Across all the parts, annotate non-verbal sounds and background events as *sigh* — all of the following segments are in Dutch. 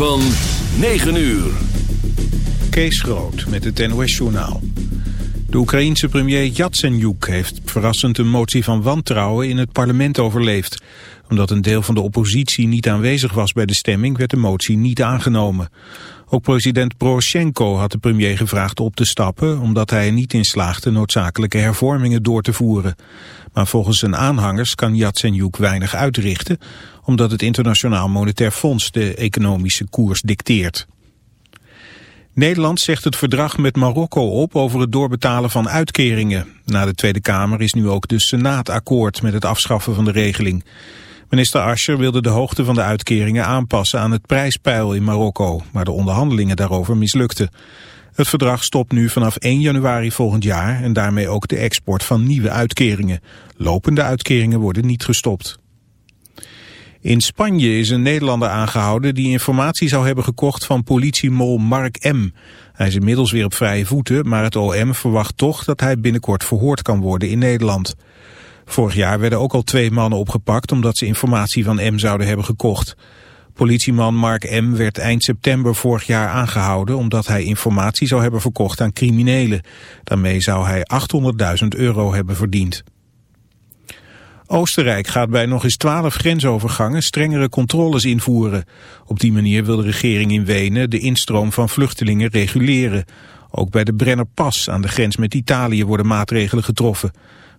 van 9 uur. Kees Groot met het NOS-journaal. De Oekraïense premier Yatsenyuk heeft verrassend een motie van wantrouwen in het parlement overleefd. Omdat een deel van de oppositie niet aanwezig was bij de stemming werd de motie niet aangenomen. Ook president Poroshenko had de premier gevraagd op te stappen... omdat hij er niet in slaagde noodzakelijke hervormingen door te voeren. Maar volgens zijn aanhangers kan Yatsenyuk weinig uitrichten... omdat het Internationaal Monetair Fonds de economische koers dicteert. Nederland zegt het verdrag met Marokko op over het doorbetalen van uitkeringen. Na de Tweede Kamer is nu ook de Senaat akkoord met het afschaffen van de regeling. Minister Ascher wilde de hoogte van de uitkeringen aanpassen aan het prijspeil in Marokko, maar de onderhandelingen daarover mislukten. Het verdrag stopt nu vanaf 1 januari volgend jaar en daarmee ook de export van nieuwe uitkeringen. Lopende uitkeringen worden niet gestopt. In Spanje is een Nederlander aangehouden die informatie zou hebben gekocht van politiemol Mark M. Hij is inmiddels weer op vrije voeten, maar het OM verwacht toch dat hij binnenkort verhoord kan worden in Nederland. Vorig jaar werden ook al twee mannen opgepakt omdat ze informatie van M zouden hebben gekocht. Politieman Mark M. werd eind september vorig jaar aangehouden omdat hij informatie zou hebben verkocht aan criminelen. Daarmee zou hij 800.000 euro hebben verdiend. Oostenrijk gaat bij nog eens twaalf grensovergangen strengere controles invoeren. Op die manier wil de regering in Wenen de instroom van vluchtelingen reguleren. Ook bij de Brennerpas aan de grens met Italië worden maatregelen getroffen.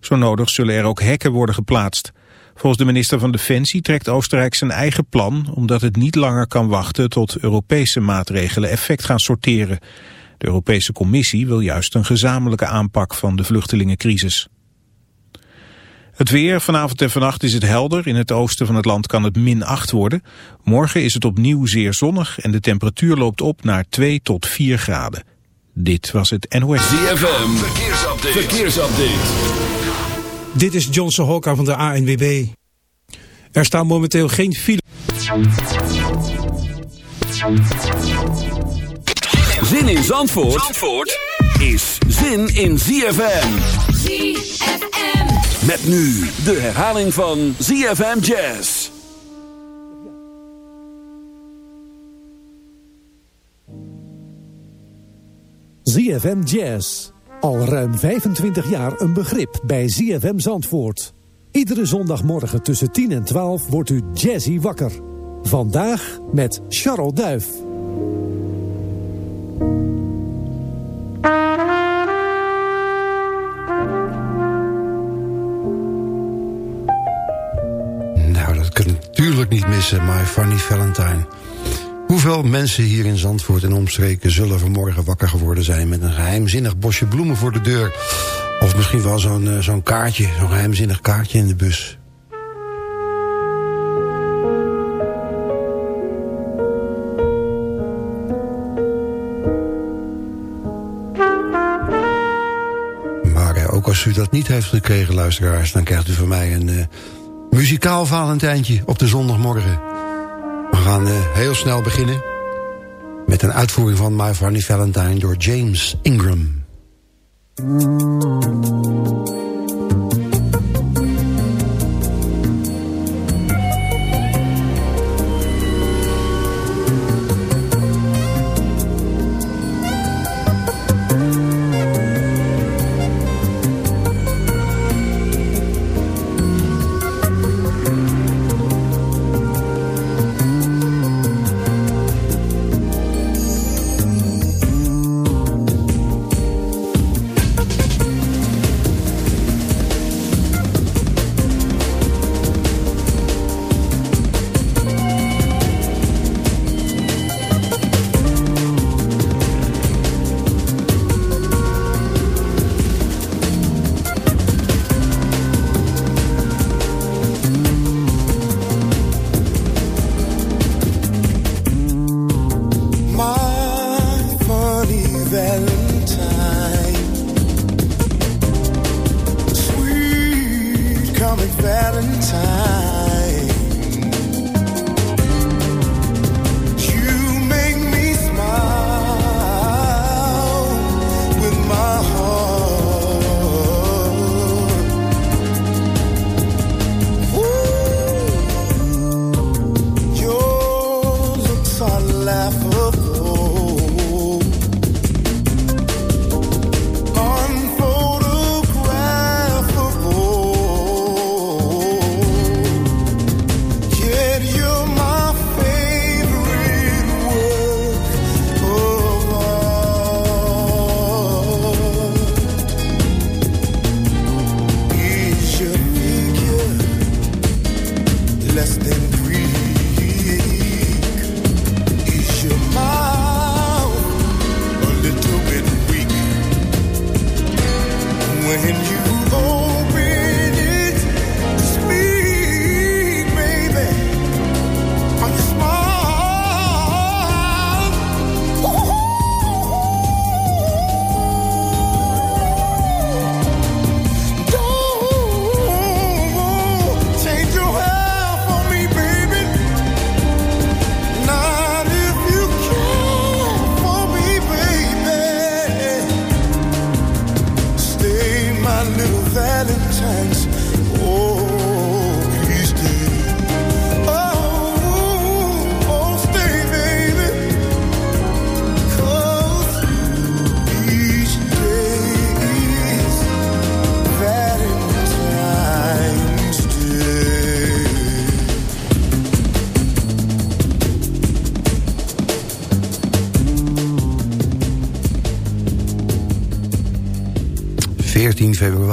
Zo nodig zullen er ook hekken worden geplaatst. Volgens de minister van Defensie trekt Oostenrijk zijn eigen plan... omdat het niet langer kan wachten tot Europese maatregelen effect gaan sorteren. De Europese Commissie wil juist een gezamenlijke aanpak van de vluchtelingencrisis. Het weer, vanavond en vannacht is het helder. In het oosten van het land kan het min 8 worden. Morgen is het opnieuw zeer zonnig en de temperatuur loopt op naar 2 tot 4 graden. Dit was het NOS. ZFM, verkeersupdate. verkeersupdate. Dit is John Sohoka van de ANWB. Er staan momenteel geen file. Zin in Zandvoort, Zandvoort is zin in ZFM. ZFM. Met nu de herhaling van ZFM Jazz. ZFM Jazz. Al ruim 25 jaar een begrip bij ZFM Zandvoort. Iedere zondagmorgen tussen 10 en 12 wordt u jazzy wakker. Vandaag met Charles Duif. Nou, dat kan natuurlijk niet missen, My Funny Valentine. Hoeveel mensen hier in Zandvoort en omstreken zullen vanmorgen wakker geworden zijn... met een geheimzinnig bosje bloemen voor de deur? Of misschien wel zo'n uh, zo'n kaartje, zo'n geheimzinnig kaartje in de bus. Maar uh, ook als u dat niet heeft gekregen, luisteraars... dan krijgt u van mij een uh, muzikaal Valentijntje op de zondagmorgen. Gaan uh, heel snel beginnen met een uitvoering van My Funny Valentine door James Ingram.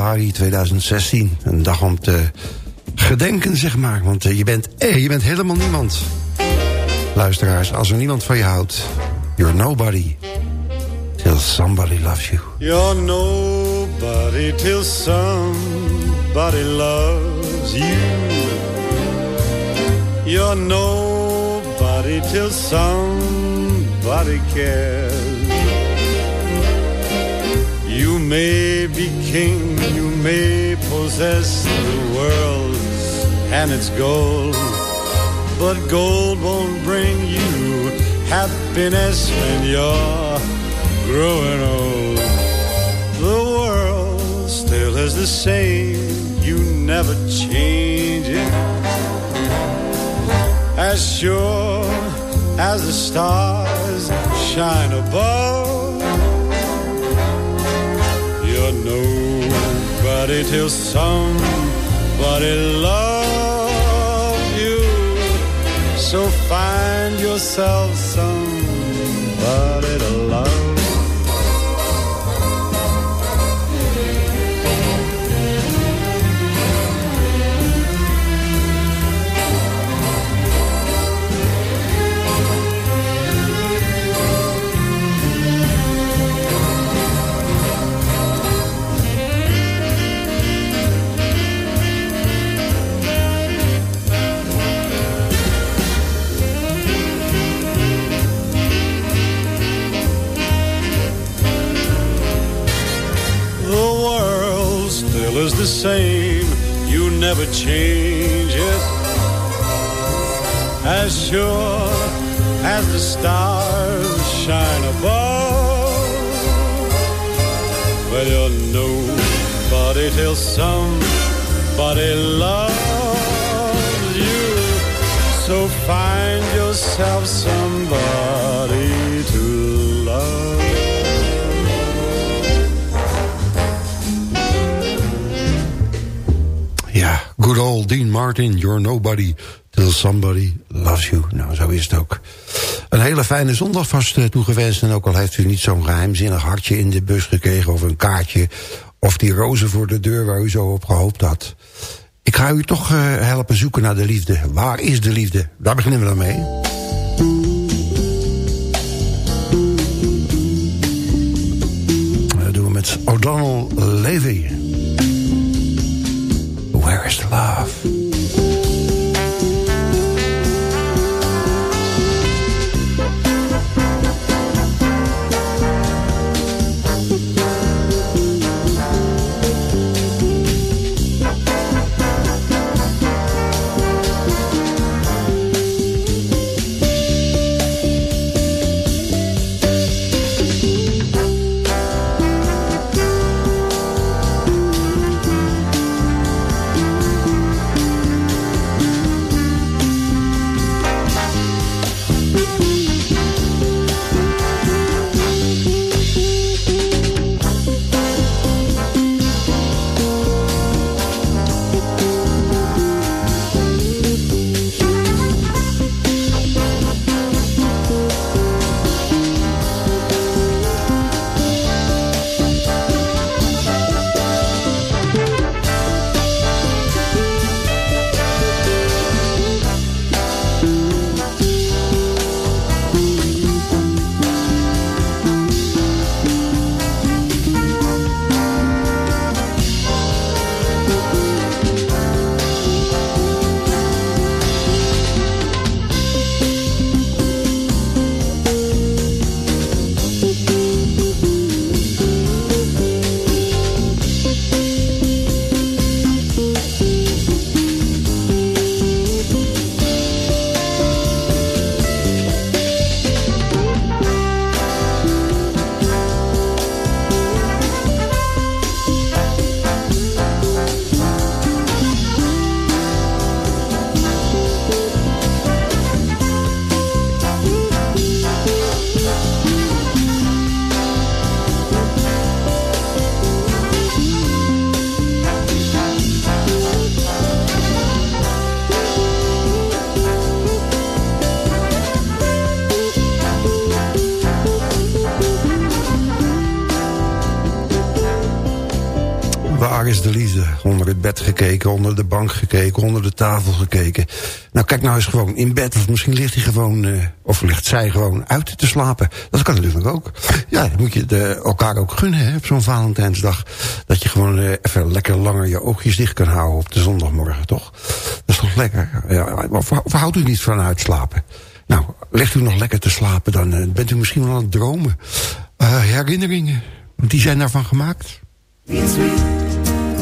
Februari 2016. Een dag om te gedenken, zeg maar. Want eh, je, bent, eh, je bent helemaal niemand. Luisteraars, als er niemand van je houdt... You're nobody till somebody loves you. You're nobody till somebody loves you. You're nobody till somebody cares. You may be king, you may possess the world and its gold, but gold won't bring you happiness when you're growing old. The world still is the same, you never change it. As sure as the stars shine above nobody till somebody loves you. So find yourself somebody the same, you never change it. As sure as the stars shine above. Well, you're nobody till somebody loves you. So find yourself somebody Dean Martin, You're Nobody Till Somebody Loves You. Nou, zo is het ook. Een hele fijne zondag vast uh, toegewenst. En ook al heeft u niet zo'n geheimzinnig hartje in de bus gekregen... of een kaartje, of die rozen voor de deur waar u zo op gehoopt had. Ik ga u toch uh, helpen zoeken naar de liefde. Waar is de liefde? Daar beginnen we dan mee. Dat doen we met O'Donnell Levy. Where is the love? Onder het bed gekeken, onder de bank gekeken, onder de tafel gekeken. Nou, kijk nou eens gewoon in bed. Of misschien ligt hij gewoon, uh, of ligt zij gewoon uit te slapen. Dat kan natuurlijk ook. Ja, dan moet je de, elkaar ook gunnen hè, op zo'n Valentijnsdag. Dat je gewoon uh, even lekker langer je oogjes dicht kan houden op de zondagmorgen, toch? Dat is toch lekker? Ja, of, houdt u niet van uitslapen? Nou, ligt u nog lekker te slapen, dan uh, bent u misschien wel aan het dromen. herinneringen, die zijn daarvan gemaakt.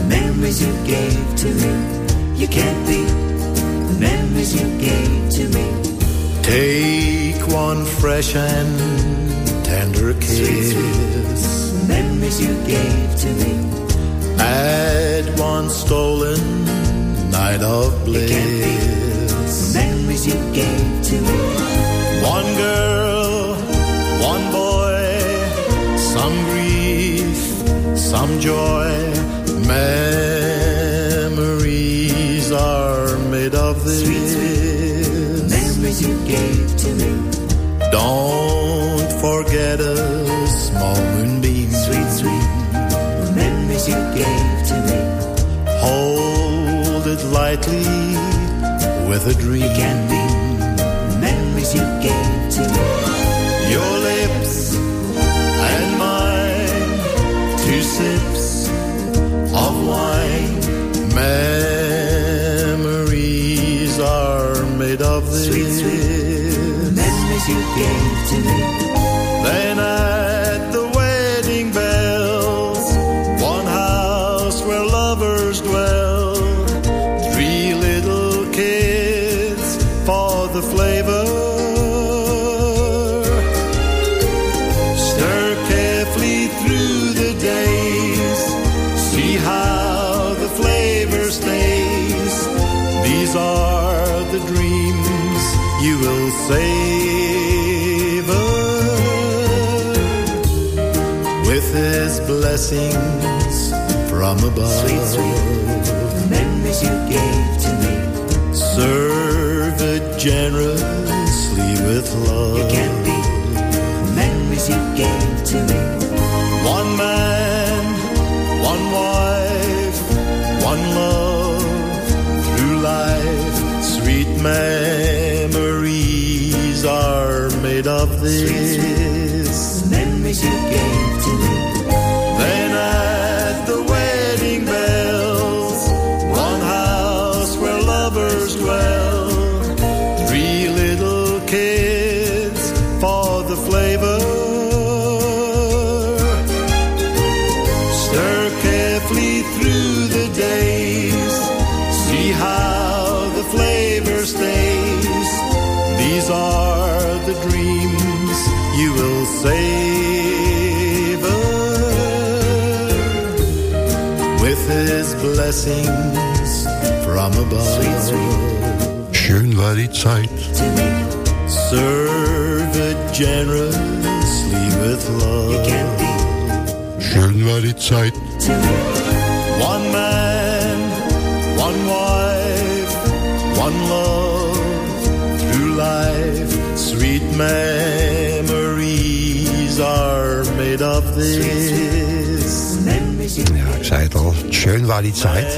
Memories you gave to me. You can't beat the memories you gave to me. Take one fresh and tender kiss. Sweet, sweet, the memories you gave to me. Add one stolen night of bliss. You can't beat the memories you gave to me. One girl, one boy, some grief some joy. Memories are made of this. Sweet, sweet memories you gave to me. Don't forget a small moonbeam. Sweet, sweet memories you gave to me. Hold it lightly with a dream. Gave to me. Blessings from above. Sweet, sweet memories you gave to me. Serve it generously with love. You can't beat memories you gave to me. One man, one wife, one love through life. Sweet memories are made of this. Sweet Memories you gave blessings from above. Sweet, sweet Schön war die Zeit. to me. Serve it generously with You love. can't beat Schön war die Zeit. One man, one wife, one love through life. Sweet memories are made of this. Ja, ik zei het al. Schön war die Zeit.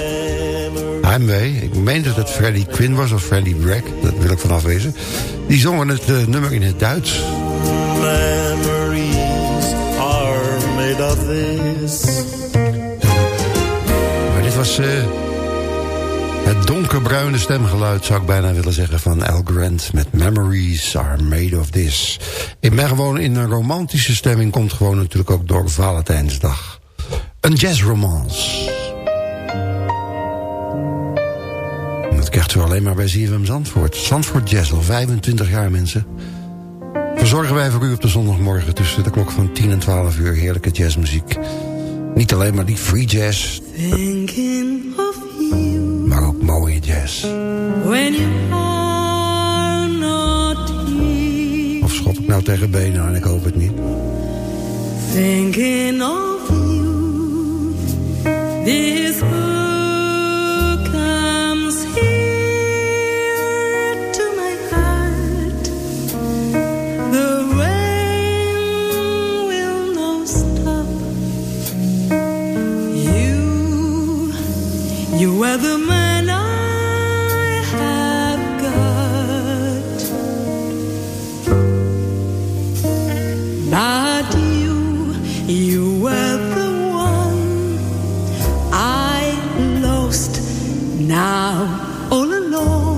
Heimwee. Ik meen dat het Freddie Quinn was of Freddie Bragg. Dat wil ik vanaf wezen. Die zongen het eh, nummer in het Duits. Memories are made of this. Maar dit was eh, het donkerbruine stemgeluid, zou ik bijna willen zeggen, van Al Grant met Memories are made of this. Ik ben gewoon in een romantische stemming, komt gewoon natuurlijk ook door Valentijnsdag. Een jazzromance. En Dat krijgt u alleen maar bij ZFM Zandvoort. Zandvoort Jazz, al 25 jaar mensen. Verzorgen wij voor u op de zondagmorgen tussen de klok van 10 en 12 uur heerlijke jazzmuziek. Niet alleen maar die free jazz, maar ook mooie jazz. Of schop ik nou tegen benen aan, ik hoop het niet. Thinking of Now all alone,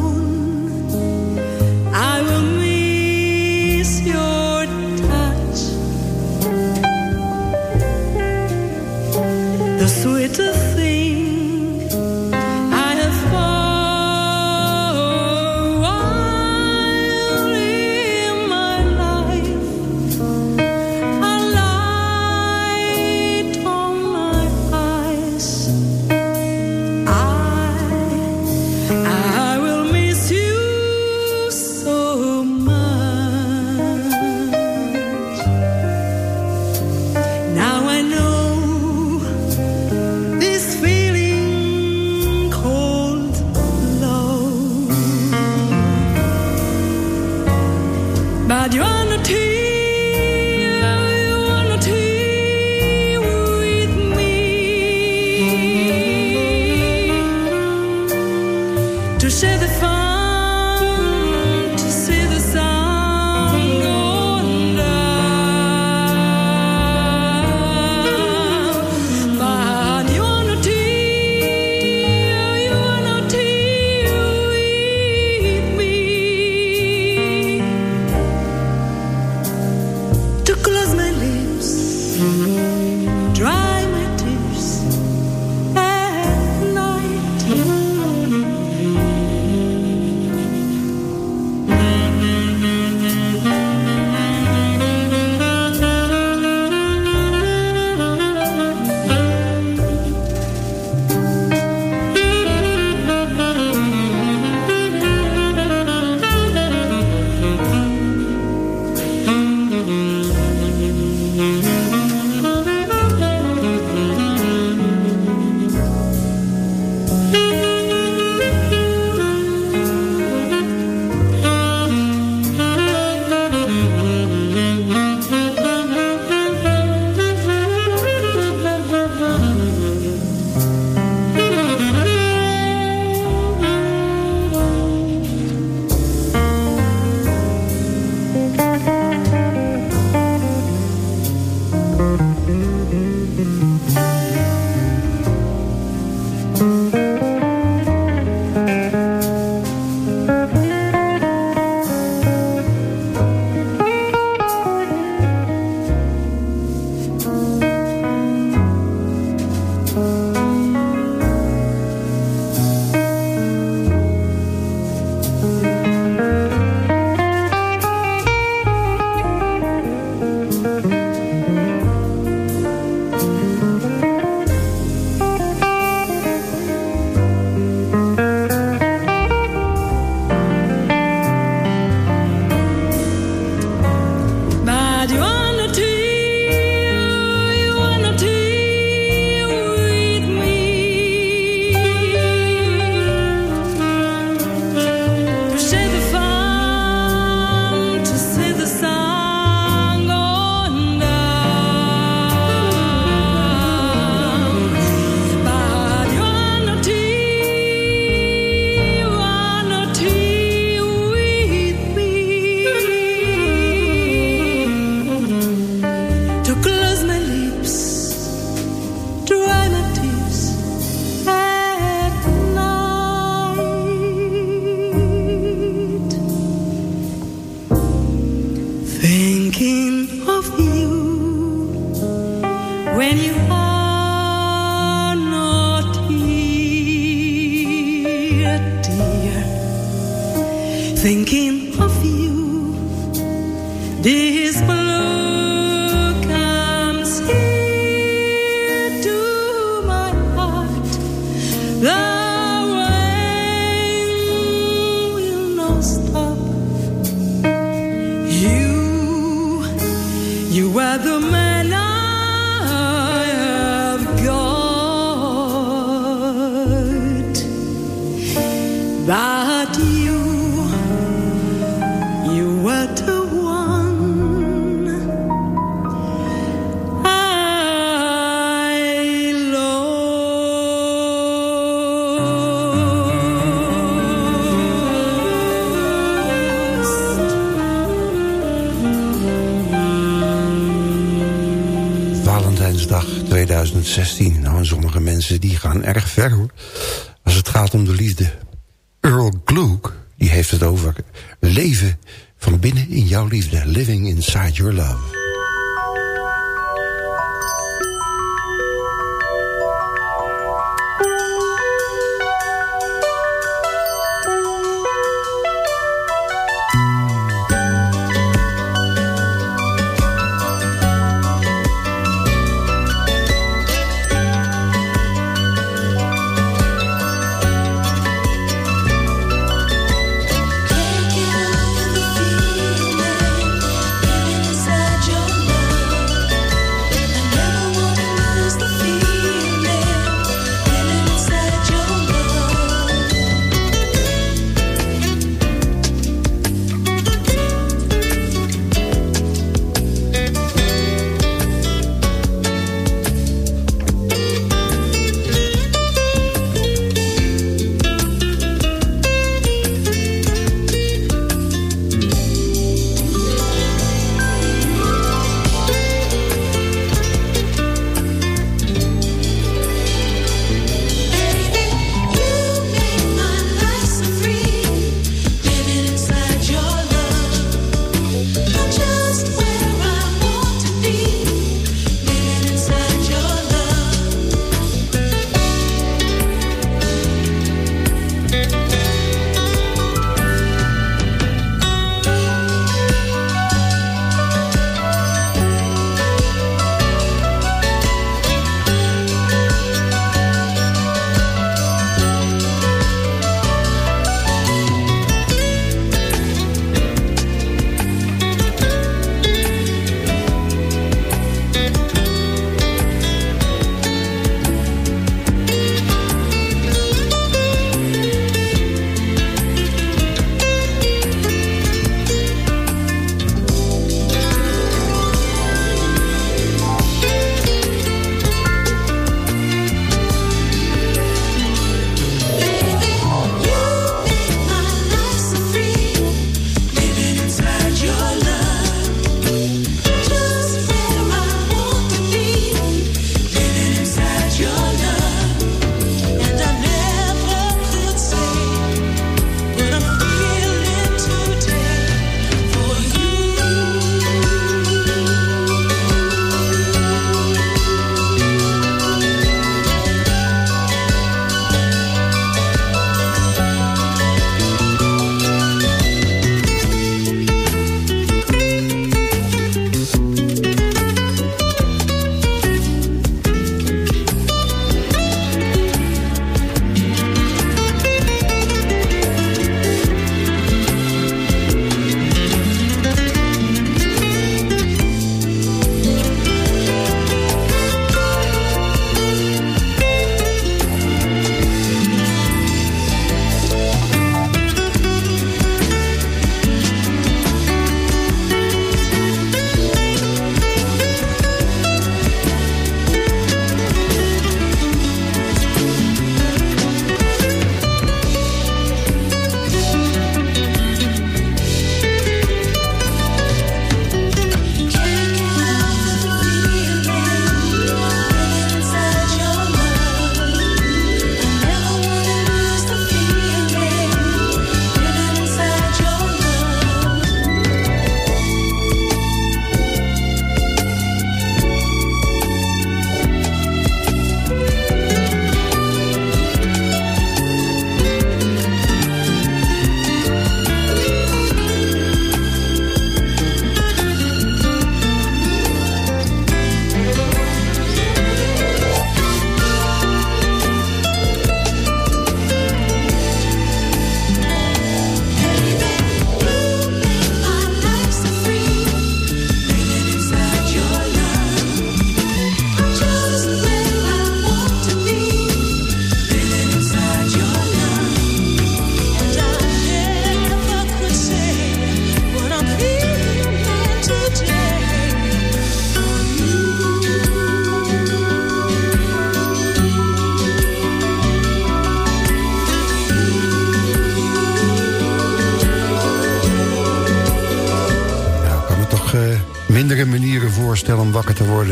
mensen die gaan erg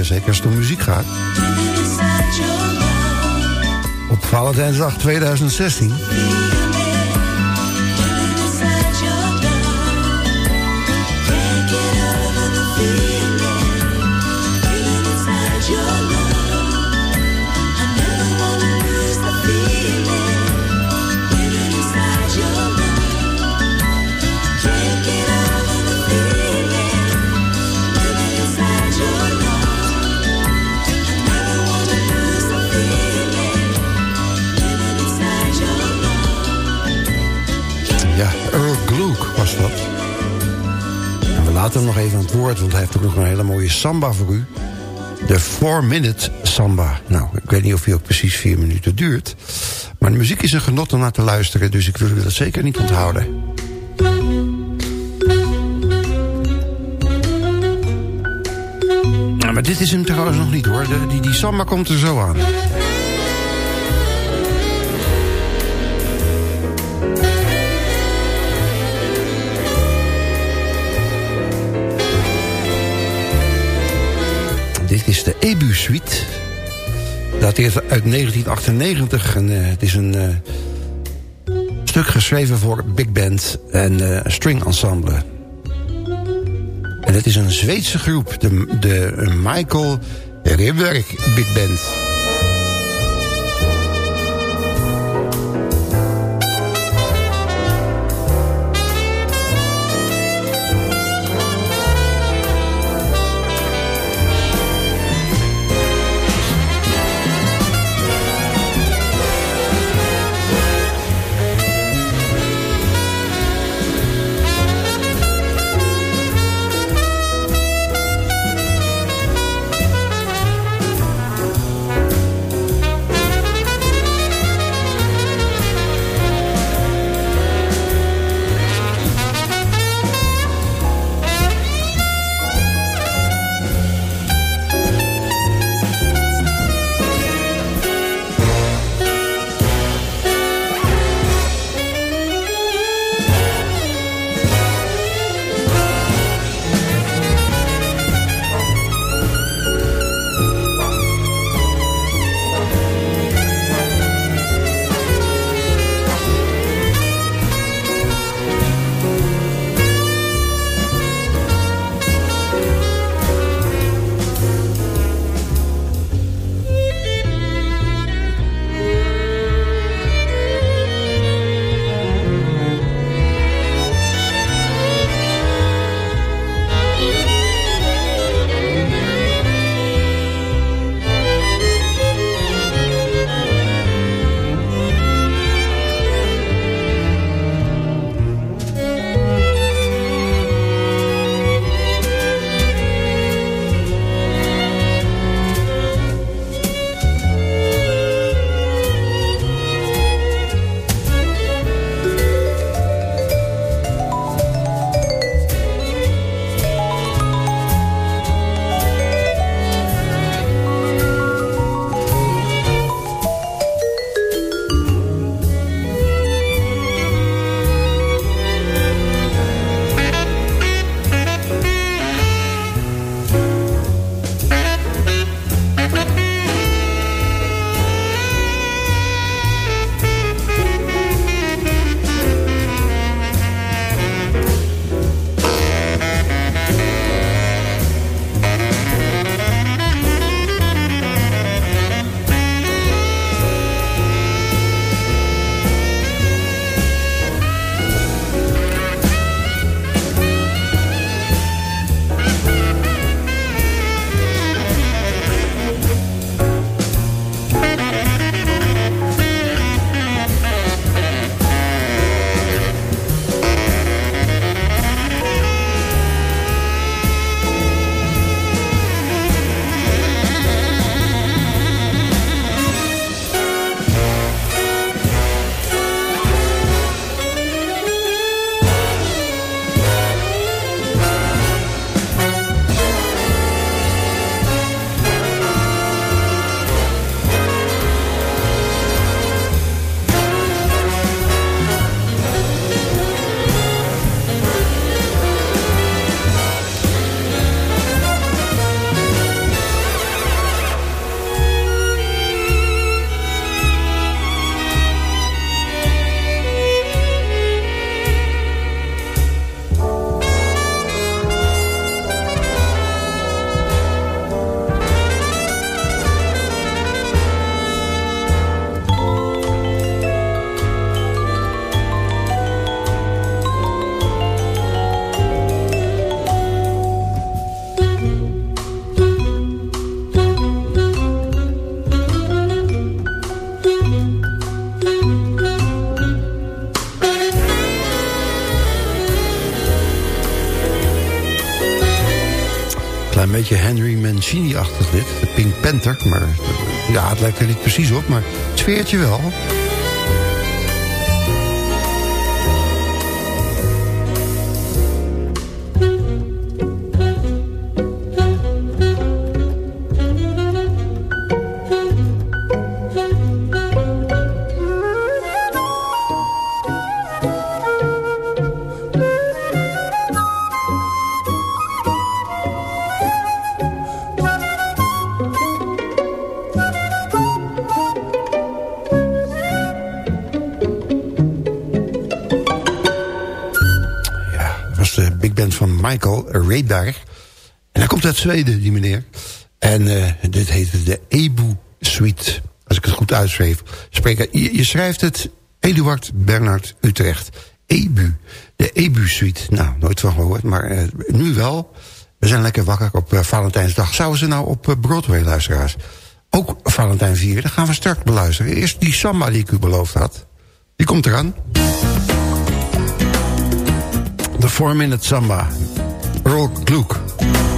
Zeker als het om muziek gaat. Op Valentijnsdag 2016. Hem nog even aan het woord, want hij heeft ook nog een hele mooie samba voor u. De 4-minute samba. Nou, ik weet niet of hij ook precies 4 minuten duurt. Maar de muziek is een genot om naar te luisteren, dus ik wil u dat zeker niet onthouden. Nou, maar dit is hem trouwens nog niet hoor. Die, die samba komt er zo aan. Ebu Suite. Dateert uit 1998. En, eh, het is een eh, stuk geschreven voor big band en eh, string ensemble. En het is een Zweedse groep. De, de Michael Ribberg Big Band. Mancini-achtig dit. De Pink Panther. Maar ja, het lijkt er niet precies op. Maar het sfeertje wel. Radar. En hij komt uit Zweden, die meneer. En eh, dit heette de Ebu Suite. Als ik het goed uitschreef. Spreek, je, je schrijft het Eduard Bernard Utrecht. Ebu. De Ebu Suite. Nou, nooit van gehoord, maar eh, nu wel. We zijn lekker wakker op eh, Valentijnsdag. Zouden ze nou op Broadway, luisteraars? Ook Valentijn vieren, dat gaan we straks beluisteren. Eerst die samba die ik u beloofd had. Die komt eraan. De 4-minute samba. Rock Luke.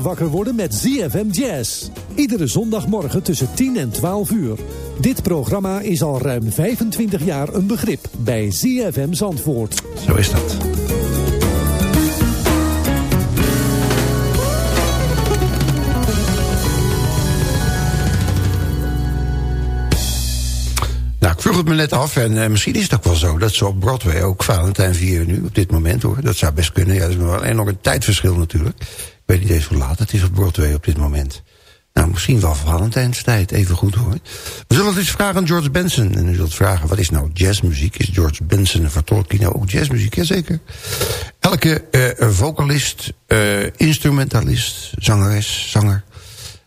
Wakker worden met ZFM Jazz. Iedere zondagmorgen tussen 10 en 12 uur. Dit programma is al ruim 25 jaar een begrip bij ZFM Zandvoort. Zo is dat. Nou, ik vroeg het me net af en eh, misschien is het ook wel zo... dat ze op Broadway ook Valentijn vieren nu, op dit moment hoor. Dat zou best kunnen, ja, dat is wel een tijdverschil natuurlijk weet niet eens hoe laat het is op Broadway op dit moment. Nou, misschien wel Valentijnstijd, even goed hoor. We zullen het eens vragen aan George Benson. En u zult vragen, wat is nou jazzmuziek? Is George Benson een vertolking nou ook jazzmuziek? Jazeker. Elke eh, vocalist, eh, instrumentalist, zangeres, zanger...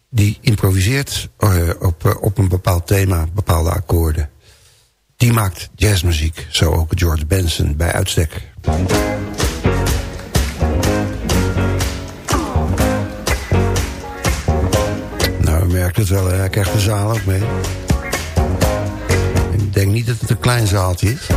die improviseert eh, op, op een bepaald thema, bepaalde akkoorden. Die maakt jazzmuziek, zo ook George Benson bij uitstek. merkt het wel, hij krijgt de zaal ook mee. Ik denk niet dat het een klein zaaltje is.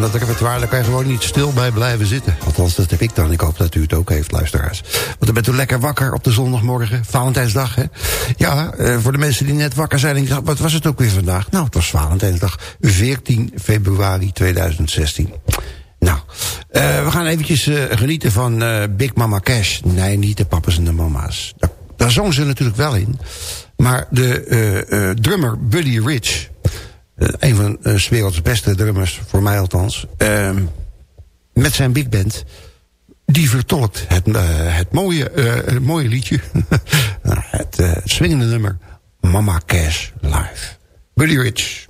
Van dat repertoire, daar kan gewoon niet stil bij blijven zitten. Althans, dat heb ik dan. Ik hoop dat u het ook heeft, luisteraars. Want dan bent u lekker wakker op de zondagmorgen. Valentijnsdag, hè? Ja, eh, voor de mensen die net wakker zijn. Ik wat was het ook weer vandaag? Nou, het was Valentijnsdag, 14 februari 2016. Nou, eh, we gaan eventjes eh, genieten van Big Mama Cash. Nee, niet de papa's en de mama's. Daar, daar zongen ze natuurlijk wel in. Maar de drummer Buddy Rich... eh, een van uh, 's werelds beste drummers, voor mij althans... ehm, met zijn big band... die vertolkt het, eh, het, mooie, eh, het mooie liedje... *laughs* Nou, het eh, swingende nummer Mama Cash Live. Buddy Rich.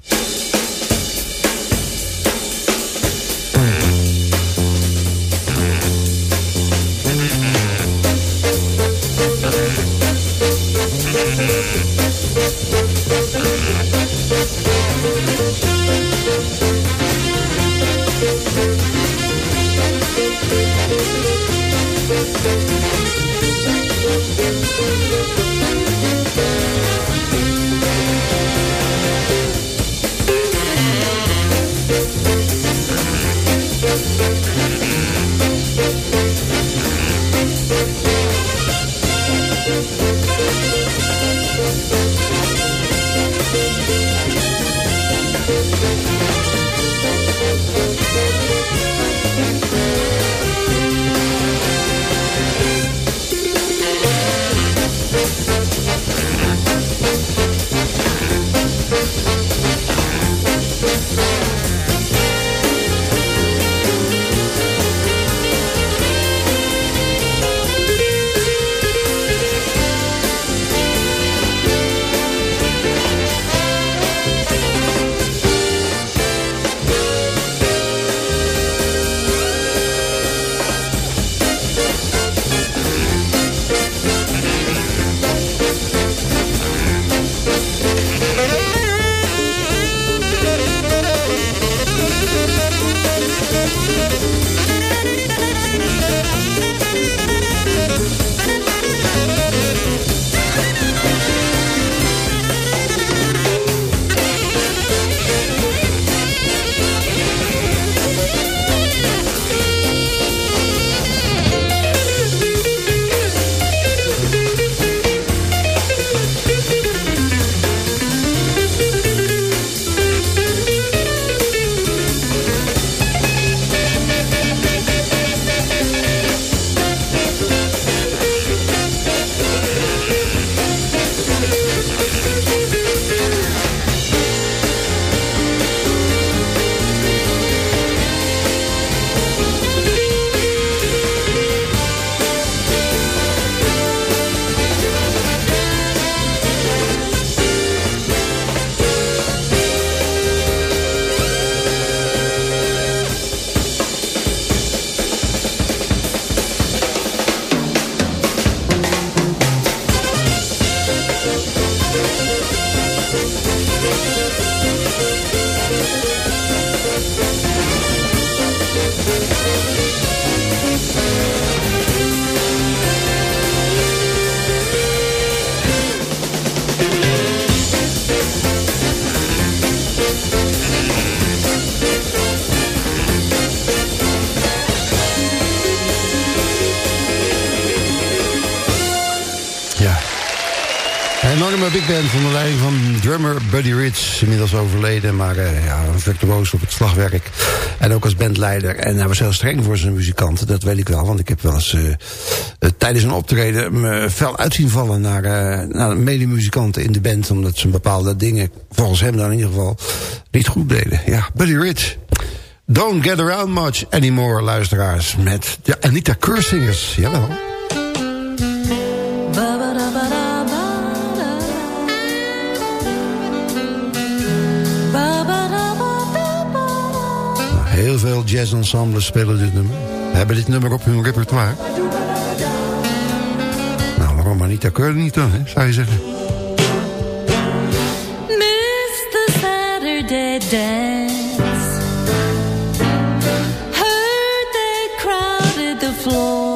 Enorme big band onder leiding van drummer Buddy Rich. Inmiddels overleden, maar eh, ja, virtuoos op het slagwerk. En ook als bandleider. En hij was heel streng voor zijn muzikanten, dat weet ik wel. Want ik heb wel eens eh, eh, tijdens een optreden me fel uit zien vallen naar, naar medemuzikanten in de band. Omdat ze bepaalde dingen, volgens hem dan in ieder geval, niet goed deden. Ja, Buddy Rich. Don't get around much anymore, luisteraars. Met de Anita Kursingers, jawel. Heel veel jazzensembles spelen dit nummer. Hebben dit nummer op hun repertoire. Nou, waarom Anita Keur niet dan, hè, zou je zeggen? Dance. They crowded the floor.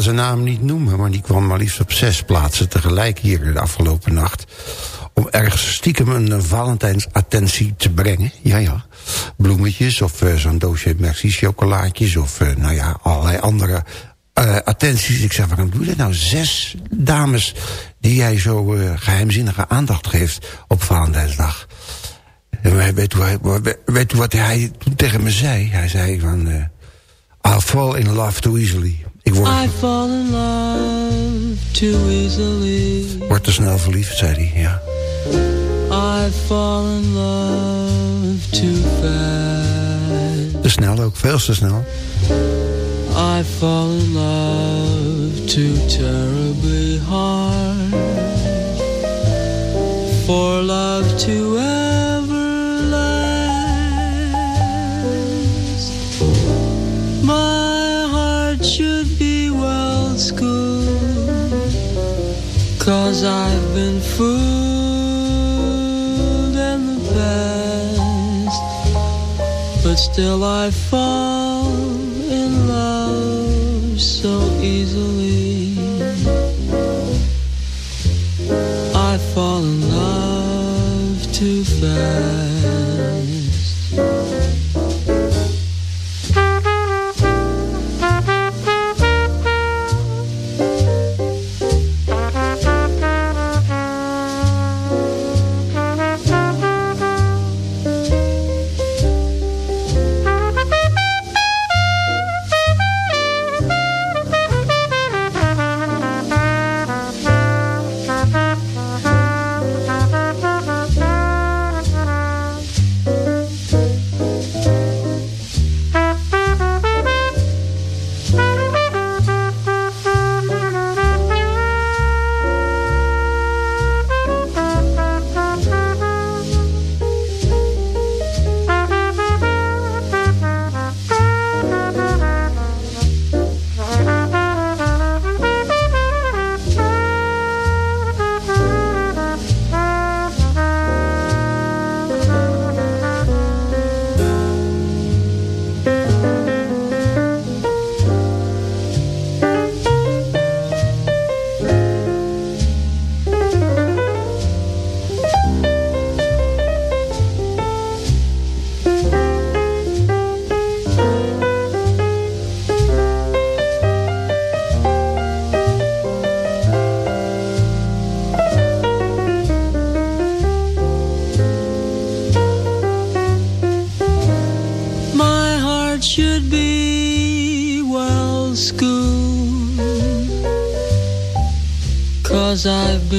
Zijn naam niet noemen, maar die kwam maar liefst op zes plaatsen tegelijk hier de afgelopen nacht. Om ergens stiekem een Valentijnsattentie te brengen. Ja, ja. Bloemetjes of eh, zo'n doosje Merci chocolaatjes of eh, nou ja, allerlei andere eh, attenties. Ik zeg, waarom doe je dat nou? Zes dames die jij zo eh, geheimzinnige aandacht geeft op Valentijnsdag. En weet, u, wat- weet u wat hij toen tegen me zei? Hij zei van... I'll fall in love too easily. Ik word, I fall in love too easily. word te snel verliefd, zei hij. Ja. I fall in love too fast. Te snel ook, veel te snel. I fall in love too terribly hard for love to ever still I fall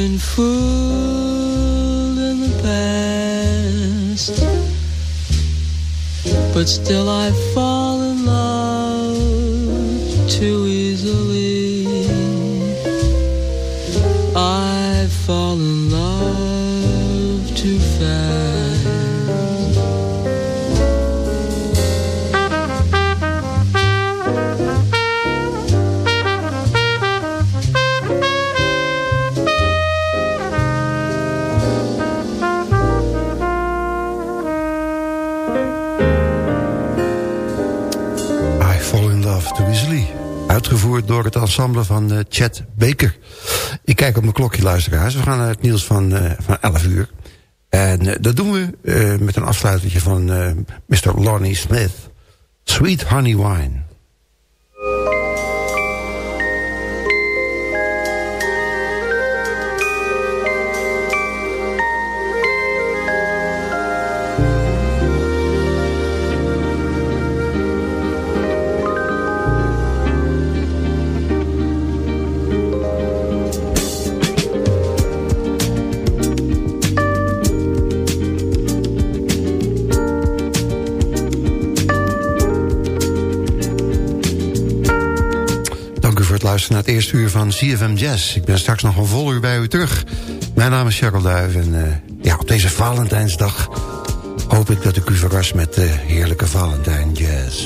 been fooled in the past But still I fall ensemble van eh, Chet Baker. Ik kijk op mijn klokje, luisteraars. We gaan naar het nieuws van, eh, van 11 uur. En eh, dat doen we met een afsluitertje van Mr. Lonnie Smith. Sweet Honey Wine. Voor het eerste uur van CFM Jazz. Ik ben straks nog een vol uur bij u terug. Mijn naam is Cheryl Duif en eh, ja, op deze Valentijnsdag... hoop ik dat ik u verras met de heerlijke Valentijn Jazz.